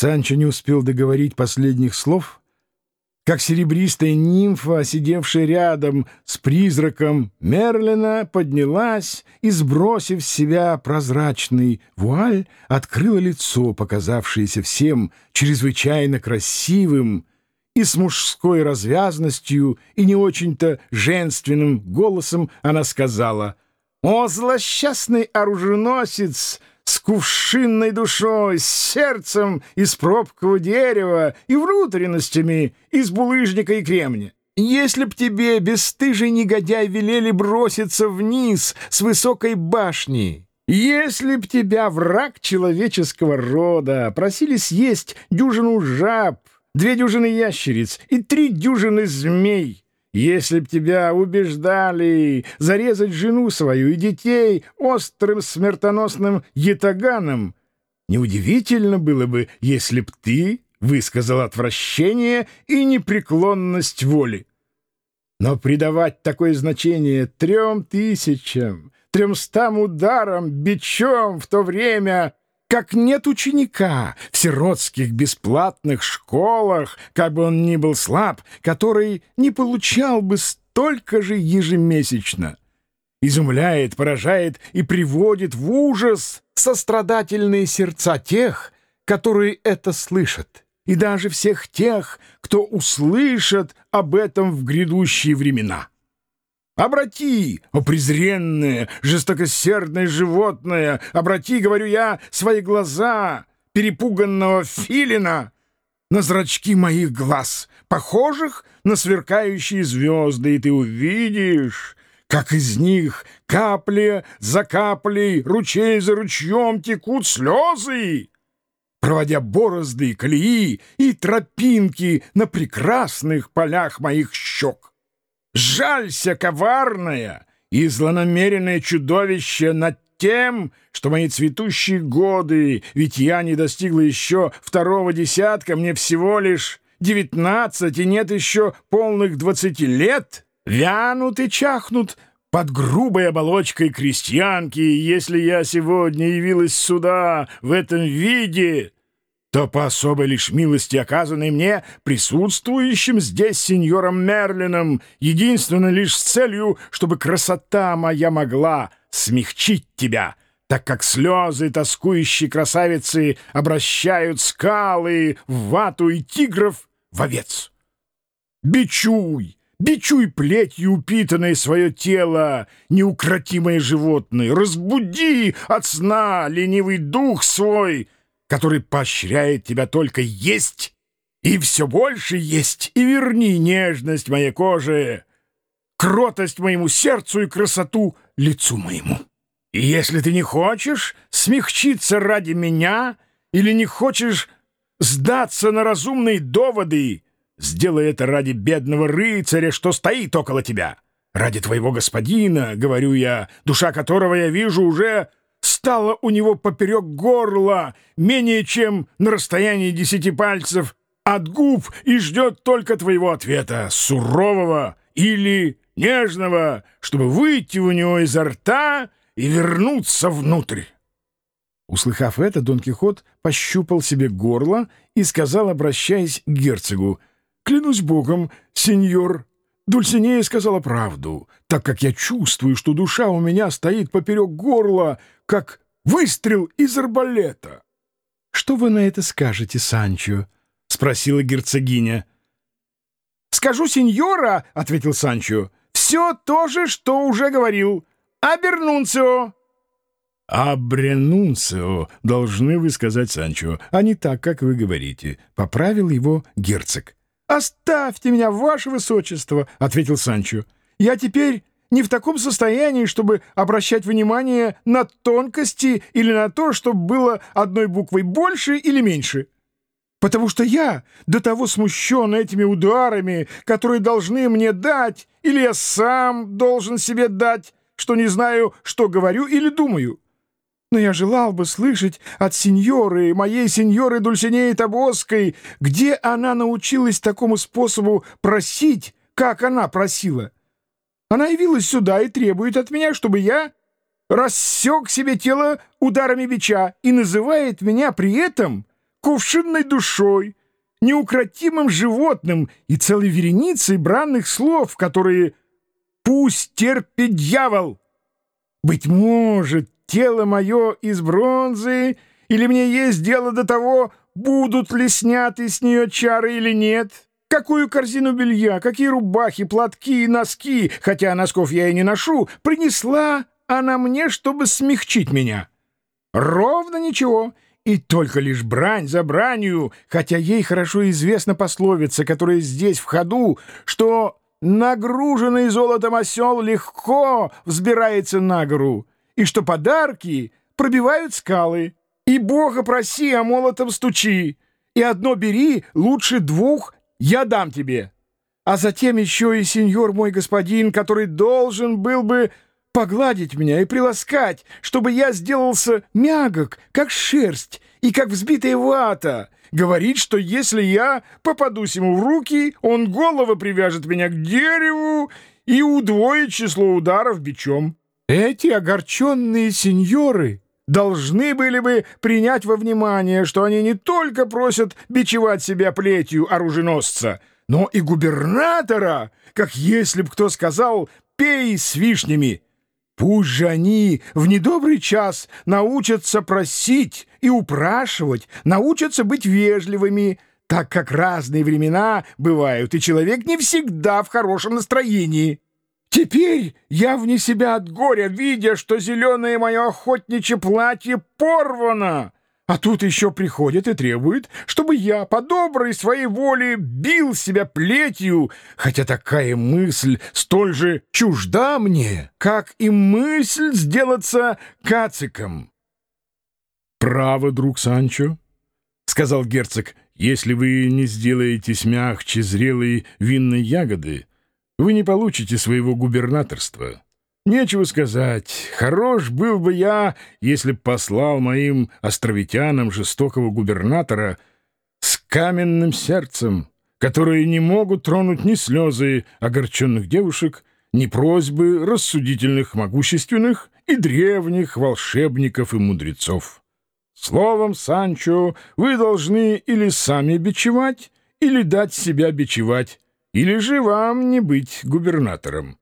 Санчо не успел договорить последних слов, как серебристая нимфа, сидевшая рядом с призраком Мерлина, поднялась и, сбросив с себя прозрачный вуаль, открыла лицо, показавшееся всем чрезвычайно красивым, и с мужской развязностью и не очень-то женственным голосом она сказала «О, злосчастный оруженосец!» С кувшинной душой, с сердцем из пробкового дерева и внутренностями из булыжника и кремня. Если б тебе, бесстыжий негодяй, велели броситься вниз с высокой башни, если б тебя, враг человеческого рода, просили съесть дюжину жаб, две дюжины ящериц и три дюжины змей, если б тебя убеждали зарезать жену свою и детей острым смертоносным ятаганом, неудивительно было бы, если б ты высказал отвращение и непреклонность воли. Но придавать такое значение трем тысячам, тремстам ударам, бичом в то время как нет ученика в сиротских бесплатных школах, как бы он ни был слаб, который не получал бы столько же ежемесячно. Изумляет, поражает и приводит в ужас сострадательные сердца тех, которые это слышат, и даже всех тех, кто услышат об этом в грядущие времена. Обрати, о презренное, жестокосердное животное, обрати, говорю я, свои глаза перепуганного филина на зрачки моих глаз, похожих на сверкающие звезды, и ты увидишь, как из них капля за каплей, ручей за ручьем текут слезы, проводя борозды, колеи и тропинки на прекрасных полях моих щек. Жалься, коварное и злонамеренное чудовище над тем, что мои цветущие годы, ведь я не достигла еще второго десятка, мне всего лишь девятнадцать, и нет еще полных двадцати лет, вянут и чахнут под грубой оболочкой крестьянки, если я сегодня явилась сюда в этом виде, то по особой лишь милости, оказанной мне присутствующим здесь сеньором Мерлином, единственно лишь с целью, чтобы красота моя могла смягчить тебя, так как слезы тоскующей красавицы обращают скалы в вату и тигров в овец. Бичуй! Бичуй плетью упитанное свое тело, неукротимое животное, разбуди от сна ленивый дух свой — который поощряет тебя только есть и все больше есть, и верни нежность моей коже, кротость моему сердцу и красоту лицу моему. И если ты не хочешь смягчиться ради меня или не хочешь сдаться на разумные доводы, сделай это ради бедного рыцаря, что стоит около тебя. Ради твоего господина, говорю я, душа которого я вижу уже стала у него поперек горла, менее чем на расстоянии десяти пальцев от губ и ждет только твоего ответа, сурового или нежного, чтобы выйти у него изо рта и вернуться внутрь. Услыхав это, Дон Кихот пощупал себе горло и сказал, обращаясь к герцогу, «Клянусь богом, сеньор, Дульсинея сказала правду, так как я чувствую, что душа у меня стоит поперек горла, как выстрел из арбалета. — Что вы на это скажете, Санчо? — спросила герцогиня. — Скажу сеньора, — ответил Санчо, — все то же, что уже говорил. Абернунцио. — Абренунцио, должны вы сказать Санчо, а не так, как вы говорите, — поправил его герцог. — Оставьте меня, ваше высочество, — ответил Санчо. — Я теперь не в таком состоянии, чтобы обращать внимание на тонкости или на то, чтобы было одной буквой больше или меньше. Потому что я до того смущен этими ударами, которые должны мне дать, или я сам должен себе дать, что не знаю, что говорю или думаю. Но я желал бы слышать от сеньоры, моей сеньоры Дульсинеи Табоской, где она научилась такому способу просить, как она просила. Она явилась сюда и требует от меня, чтобы я рассек себе тело ударами бича и называет меня при этом кувшинной душой, неукротимым животным и целой вереницей бранных слов, которые «пусть терпит дьявол». Быть может, тело мое из бронзы, или мне есть дело до того, будут ли сняты с нее чары или нет? Какую корзину белья, какие рубахи, платки и носки, хотя носков я и не ношу, принесла она мне, чтобы смягчить меня? Ровно ничего. И только лишь брань за бранью, хотя ей хорошо известна пословица, которая здесь в ходу, что нагруженный золотом осел легко взбирается на гору, и что подарки пробивают скалы. И Бога проси, а молотом стучи, и одно бери, лучше двух я дам тебе. А затем еще и сеньор мой господин, который должен был бы погладить меня и приласкать, чтобы я сделался мягок, как шерсть и как взбитая вата. Говорит, что если я попадусь ему в руки, он голову привяжет меня к дереву и удвоит число ударов бичом. Эти огорченные сеньоры должны были бы принять во внимание, что они не только просят бичевать себя плетью оруженосца, но и губернатора, как если б кто сказал «пей с вишнями». Пусть же они в недобрый час научатся просить и упрашивать, научатся быть вежливыми, так как разные времена бывают, и человек не всегда в хорошем настроении. Теперь я вне себя от горя, видя, что зеленое мое охотничье платье порвано, а тут еще приходит и требует, чтобы я по доброй своей воле бил себя плетью, хотя такая мысль столь же чужда мне, как и мысль сделаться кациком. «Право, друг Санчо», — сказал герцог, — «если вы не сделаетесь мягче зрелой винной ягоды, вы не получите своего губернаторства. Нечего сказать, хорош был бы я, если б послал моим островитянам жестокого губернатора с каменным сердцем, которые не могут тронуть ни слезы огорченных девушек, ни просьбы рассудительных, могущественных и древних волшебников и мудрецов. Словом, Санчо, вы должны или сами бичевать, или дать себя бичевать, или же вам не быть губернатором.